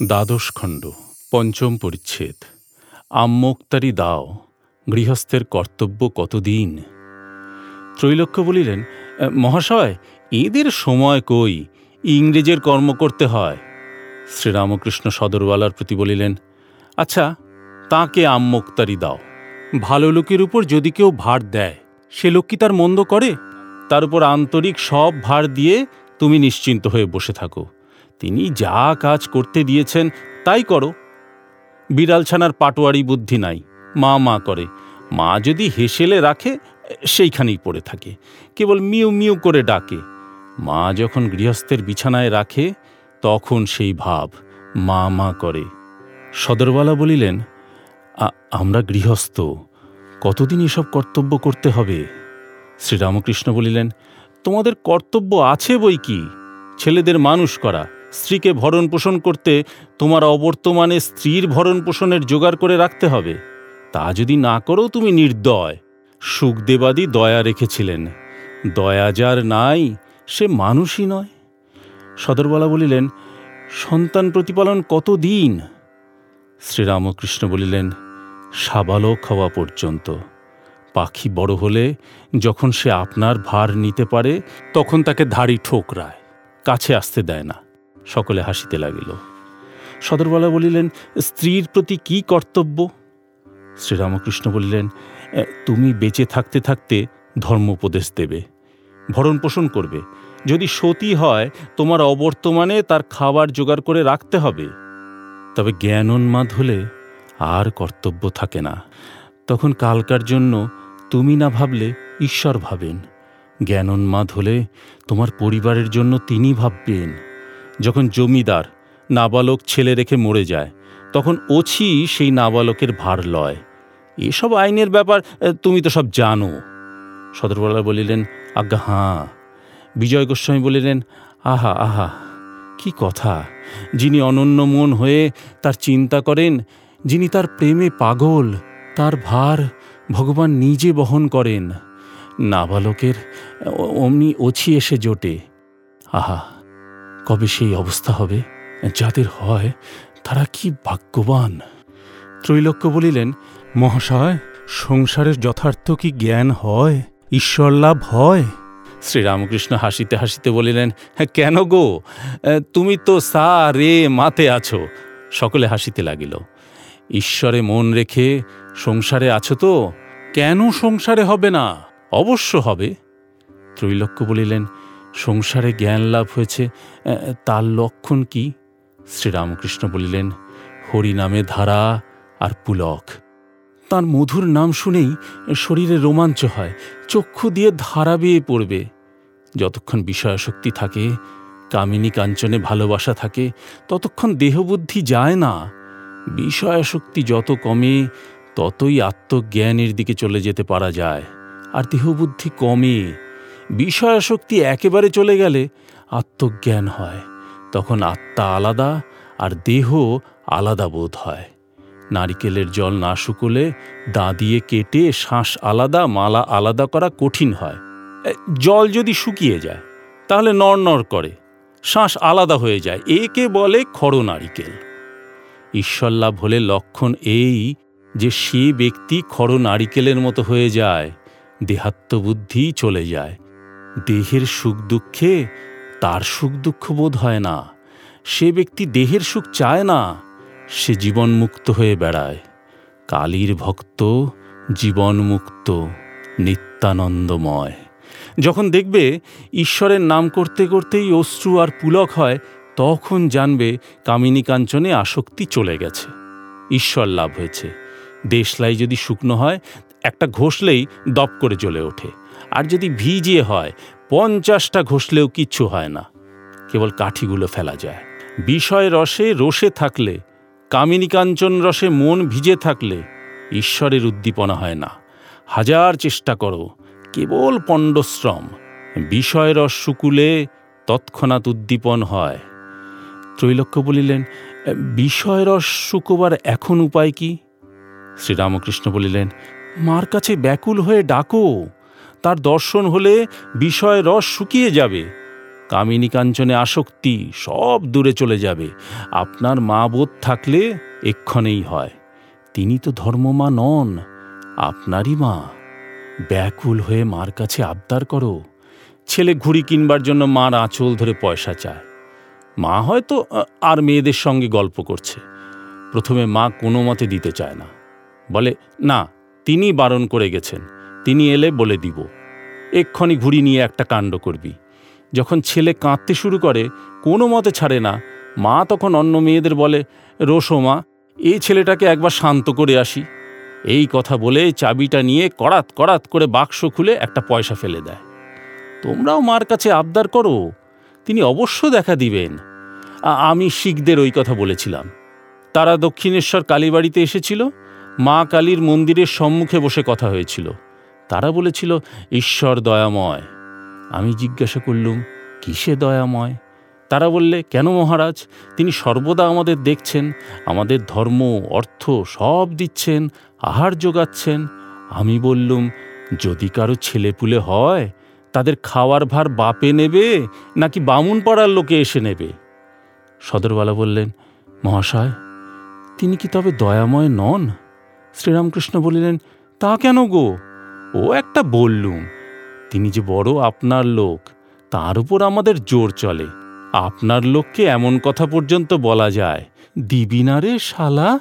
দ্বাদশ খণ্ড, পঞ্চম পরিচ্ছেদ। আম্মোক্তারি দাও, গৃহস্থের কর্তব্য কতদিন? ত্রৈলোক্য বলিলেন, মহাশয়, এদের সময় কই? ইংরেজের কর্ম করতে হয়। শ্রীরামকৃষ্ণ সদরওয়ালার প্রতি বলিলেন আচ্ছা তাকে আম্মোক্তারি দাও। ভালো লোকের উপর যদি কেউ ভার দেয়, সে লোক কি তার মন্দ করে? তার উপর আন্তরিক সব ভার দিয়ে তুমি নিশ্চিন্ত হয়ে বসে থাকো। তিনি যা কাজ করতে দিয়েছেন, তাই করো। বিড়াল ছানার পাটোয়ারি বুদ্ধি নাই, মা মা করে। মা যদি হেসেলে রাখে, সেইখানেই পড়ে থাকে, কেবল মিউ মিউ করে ডাকে। মা যখন গৃহস্থের বিছানায় রাখে, তখন সেই ভাব মা মা করে। সদরওয়ালা বলিলেন আমরা গৃহস্থ, কতদিন এসব কর্তব্য করতে হবে? শ্রীরামকৃষ্ণ বলিলেন, তোমাদের কর্তব্য আছে বই কি? ছেলেদের মানুষ করা স্ত্রীকে ভরণ পোষণ করতে তোমার অবর্তমানে স্ত্রীর ভরণ পোষণের জোগাড় করে রাখতে হবে। তা যদি না করো, তুমি নির্দয়। সুখদেবাদি দয়া রেখেছিলেন। দয়া যার নাই, সে মানুষই নয়। সদরবালা বলিলেন, সন্তান প্রতিপালন কত দিন শ্রীরামকৃষ্ণ বলিলেন, সাবালক হওয়া পর্যন্ত। পাখি বড় হলে যখন সে আপনার ভার নিতে পারে, তখন তাকে ধাড়ি ঠোকরায়, কাছে আসতে দেয় না। সকলে হাসিতে লাগিল। সদরবালা বলিলেন, স্ত্রীর প্রতি কি কর্তব্য? শ্রীরামকৃষ্ণ বলিলেন তুমি বেঁচে থাকতে থাকতে ধর্মোপদেশ দেবে, ভরণ পোষণ করবে। যদি সতী হয়, তোমার অবর্তমানে তার খাবার জোগাড় করে রাখতে হবে। তবে জ্ঞানোন্মাদ হলে আর কর্তব্য থাকে না। তখন কালকার জন্য তুমি না ভাবলে ঈশ্বর ভাবেন। জ্ঞানোন্মাদ হলে তোমার পরিবারের জন্য তিনি ভাববেন। যখন জমিদার নাবালক ছেলে রেখে মরে যায়, তখন ওছি সেই নাবালকের ভার লয়। এসব আইনের ব্যাপার তুমি তো সব জানো। সদরবালা বলিলেন, আজ্ঞা, হাঁ। বিজয় গোস্বামী বলিলেন, আহা আহা, কি কথা। যিনি অনন্য মন হয়ে তার চিন্তা করেন, যিনি তার প্রেমে পাগল, তার ভার ভগবান নিজে বহন করেন। নাবালকের অমনি ওছি এসে জোটে। আহা কবে সেই অবস্থা হবে? যাদের হয় তারা কি ভাগ্যবান? ত্রৈলোক্য বলিলেন মহাশয় সংসারের যথার্থ কি জ্ঞান হয়? ঈশ্বর লাভ হয়? শ্রীরামকৃষ্ণ হাসিতে হাসিতে বলিলেন কেন গো? তুমি তো সা রে মাতে আছো। সকলে হাসিতে লাগিল। ঈশ্বরে মন রেখে সংসারে আছো তো? কেন সংসারে হবে না? অবশ্য হবে। ত্রৈলোক্য বলিলেন সংসারে জ্ঞান লাভ হয়েছে তার লক্ষণ কি? শ্রীরামকৃষ্ণ বলিলেন হরিনামে ধারা আর পুলক। তার মধুর নাম শুনেই শরীরে রোমাঞ্চ হয়, চক্ষু দিয়ে ধারা বেয়ে পড়বে। যতক্ষণ বিষয়াশক্তি থাকে, কামিনী কাঞ্চনে ভালোবাসা থাকে, ততক্ষণ দেহবুদ্ধি যায় না। বিষয়াশক্তি যত কমে, ততই আত্মজ্ঞানের দিকে চলে যেতে পারা যায়, আর দেহবুদ্ধি কমে। বিষয়াশক্তি একেবারে চলে গেলে আত্মজ্ঞান হয়। তখন আত্মা আলাদা আর দেহ আলাদা বোধ হয়। নারিকেলের জল না শুকোলে দা দিয়ে কেটে শ্বাস আলাদা, মালা আলাদা করা কঠিন হয়। জল যদি শুকিয়ে যায়, তাহলে নড়নড় করে। শ্বাস আলাদা হয়ে যায়। একে বলে খড় নারিকেল। ঈশ্বর লাভ হলে লক্ষণ এই যে সে ব্যক্তি খড় নারিকেলের মতো হয়ে যায়, দেহাত্মবুদ্ধি চলে যায়। দেহের সুখ দুঃখে তার সুখ দুঃখ বোধ হয় না। সে ব্যক্তি দেহের সুখ চায় না, সে জীবন মুক্ত হয়ে বেড়ায়। কালীর ভক্ত জীবন মুক্ত, নিত্যানন্দময়। যখন দেখবে ঈশ্বরের নাম করতে করতেই অশ্রু আর পুলক হয়, তখন জানবে কামিনী কাঞ্চনে আসক্তি চলে গেছে। ঈশ্বর লাভ হয়েছে। দেশলাই যদি শুকনো হয়, একটা ঘষলেই দপ করে জ্বলে ওঠে। আর যদি ভিজিয়ে হয় পঞ্চাশটা ঘষলেও কিচ্ছু হয় না। কেবল কাঠিগুলো ফেলা যায়। বিষয় রসে রসে থাকলে, কামিনী কাঞ্চন রসে মন ভিজে থাকলে ঈশ্বরের উদ্দীপনা হয় না। হাজার চেষ্টা করো, কেবল পণ্ডশ্রম। বিষয় রস শুকুলে তৎক্ষণাৎ উদ্দীপন হয়। ত্রৈলক্য বলিলেন, বিষয় রস শুকোবার এখন উপায় কি? শ্রীরামকৃষ্ণ বলিলেন, মার কাছে ব্যাকুল হয়ে ডাকো। তার দর্শন হলে বিষয় রস শুকিয়ে যাবে। কামিনী কাঞ্চনে আসক্তি সব দূরে চলে যাবে। আপনার মা বোধ থাকলে এক্ষণেই হয়। তিনি তো ধর্মমা নন, আপনারই মা। ব্যাকুল হয়ে মার কাছে আবদার করো। ছেলে ঘুড়ি কিনবার জন্য মার আঁচল ধরে পয়সা চায়। মা হয়তো আর মেয়েদের সঙ্গে গল্প করছে। প্রথমে মা কোনো মতে দিতে চায় না। বলে, না তিনি বারণ করে গেছেন। তিনি এলে বলে দিব। এক্ষণি ঘুড়ি নিয়ে একটা কাণ্ড করবি। যখন ছেলে কাঁদতে শুরু করে, কোনো মতে ছাড়ে না। মা তখন অন্য মেয়েদের বলে, রোসো মা এই ছেলেটাকে একবার শান্ত করে আসি। এই কথা বলে চাবিটা নিয়ে করাত করাত করে বাক্স খুলে একটা পয়সা ফেলে দেয়। তোমরাও মার কাছে আবদার করো। তিনি অবশ্য দেখা দিবেন। আমি শিখদের ওই কথা বলেছিলাম। তারা দক্ষিণেশ্বর কালীবাড়িতে এসেছিল। মা কালীর মন্দিরের সম্মুখে বসে কথা হয়েছিল। তারা বলেছিল, ঈশ্বর দয়াময়। আমি জিজ্ঞাসা করলুম, কিসে দয়াময়? তারা বললে, কেন মহারাজ? তিনি সর্বদা আমাদের দেখছেন, আমাদের ধর্ম, অর্থ সব দিচ্ছেন, আহার যোগাচ্ছেন। আমি বললুম, যদি কারও ছেলেপুলে হয়, তাদের খাওয়ার ভার বাপে নেবে, নাকি বামুন পাড়ার লোকে এসে নেবে? সদরবালা বললেন, মহাশয়, তিনি কি তবে দয়াময় নন? শ্রীরামকৃষ্ণ বলিলেন, তা কেন গো? ও একটা বললুম। তিনি যে বড় আপনার লোক, তার উপর আমাদের জোর চলে। আপনার লোককে এমন কথা পর্যন্ত বলা যায়, দিবি রে শালা।